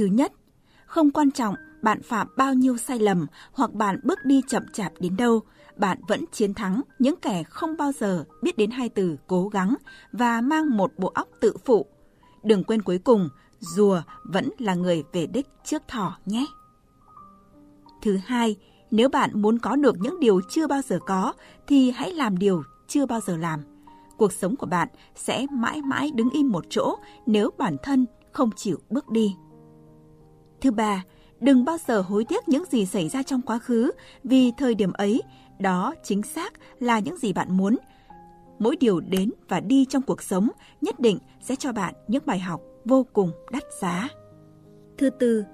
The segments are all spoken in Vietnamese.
Thứ nhất, không quan trọng bạn phạm bao nhiêu sai lầm hoặc bạn bước đi chậm chạp đến đâu, bạn vẫn chiến thắng những kẻ không bao giờ biết đến hai từ cố gắng và mang một bộ óc tự phụ. Đừng quên cuối cùng, rùa vẫn là người về đích trước thỏ nhé. Thứ hai, nếu bạn muốn có được những điều chưa bao giờ có thì hãy làm điều chưa bao giờ làm. Cuộc sống của bạn sẽ mãi mãi đứng im một chỗ nếu bản thân không chịu bước đi. Thứ ba, đừng bao giờ hối tiếc những gì xảy ra trong quá khứ vì thời điểm ấy đó chính xác là những gì bạn muốn. Mỗi điều đến và đi trong cuộc sống nhất định sẽ cho bạn những bài học vô cùng đắt giá. Thứ tư,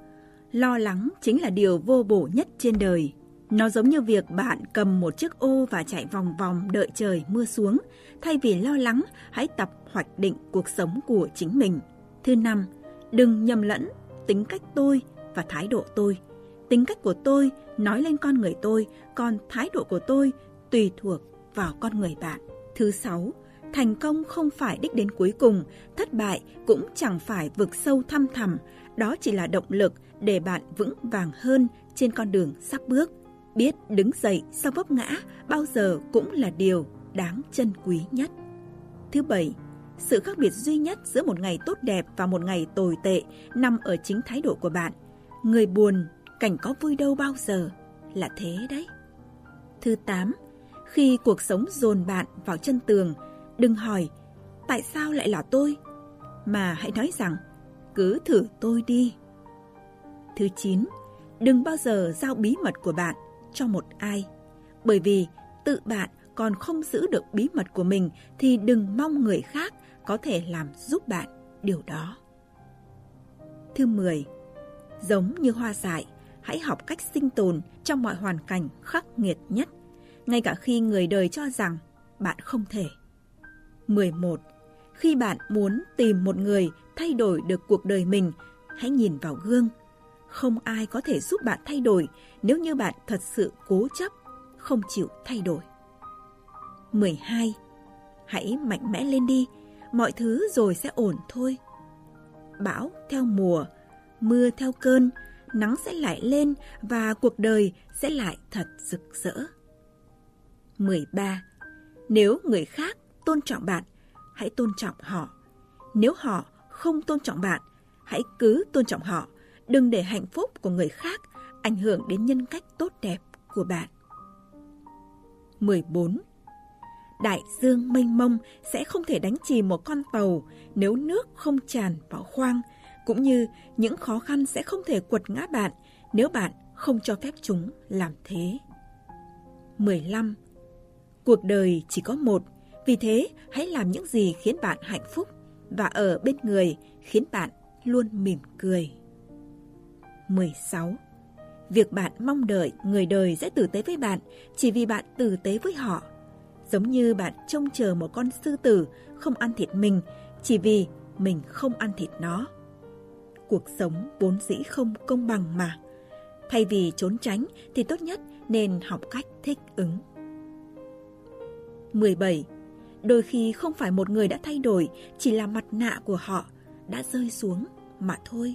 lo lắng chính là điều vô bổ nhất trên đời. Nó giống như việc bạn cầm một chiếc ô và chạy vòng vòng đợi trời mưa xuống. Thay vì lo lắng, hãy tập hoạch định cuộc sống của chính mình. Thứ năm, đừng nhầm lẫn tính cách tôi và thái độ tôi. Tính cách của tôi nói lên con người tôi, còn thái độ của tôi tùy thuộc vào con người bạn. Thứ sáu, thành công không phải đích đến cuối cùng, thất bại cũng chẳng phải vực sâu thăm thẳm, đó chỉ là động lực để bạn vững vàng hơn trên con đường sắp bước. Biết đứng dậy sau vấp ngã bao giờ cũng là điều đáng trân quý nhất. Thứ bảy, sự khác biệt duy nhất giữa một ngày tốt đẹp và một ngày tồi tệ nằm ở chính thái độ của bạn. Người buồn, cảnh có vui đâu bao giờ, là thế đấy. Thứ tám, khi cuộc sống dồn bạn vào chân tường, đừng hỏi tại sao lại là tôi, mà hãy nói rằng cứ thử tôi đi. Thứ chín, đừng bao giờ giao bí mật của bạn cho một ai, bởi vì tự bạn còn không giữ được bí mật của mình thì đừng mong người khác có thể làm giúp bạn điều đó. Thứ 10. Giống như hoa dại, hãy học cách sinh tồn trong mọi hoàn cảnh khắc nghiệt nhất, ngay cả khi người đời cho rằng bạn không thể. 11. Khi bạn muốn tìm một người thay đổi được cuộc đời mình, hãy nhìn vào gương. Không ai có thể giúp bạn thay đổi nếu như bạn thật sự cố chấp, không chịu thay đổi. 12. Hãy mạnh mẽ lên đi, mọi thứ rồi sẽ ổn thôi. Bão theo mùa, mưa theo cơn, nắng sẽ lại lên và cuộc đời sẽ lại thật rực rỡ. 13. Nếu người khác tôn trọng bạn, hãy tôn trọng họ. Nếu họ không tôn trọng bạn, hãy cứ tôn trọng họ. Đừng để hạnh phúc của người khác ảnh hưởng đến nhân cách tốt đẹp của bạn. 14. Đại dương mênh mông sẽ không thể đánh chìm một con tàu nếu nước không tràn vào khoang, cũng như những khó khăn sẽ không thể quật ngã bạn nếu bạn không cho phép chúng làm thế. 15. Cuộc đời chỉ có một, vì thế hãy làm những gì khiến bạn hạnh phúc và ở bên người khiến bạn luôn mỉm cười. 16. Việc bạn mong đợi người đời sẽ tử tế với bạn chỉ vì bạn tử tế với họ. Giống như bạn trông chờ một con sư tử không ăn thịt mình chỉ vì mình không ăn thịt nó. Cuộc sống vốn dĩ không công bằng mà. Thay vì trốn tránh thì tốt nhất nên học cách thích ứng. 17. Đôi khi không phải một người đã thay đổi, chỉ là mặt nạ của họ đã rơi xuống mà thôi.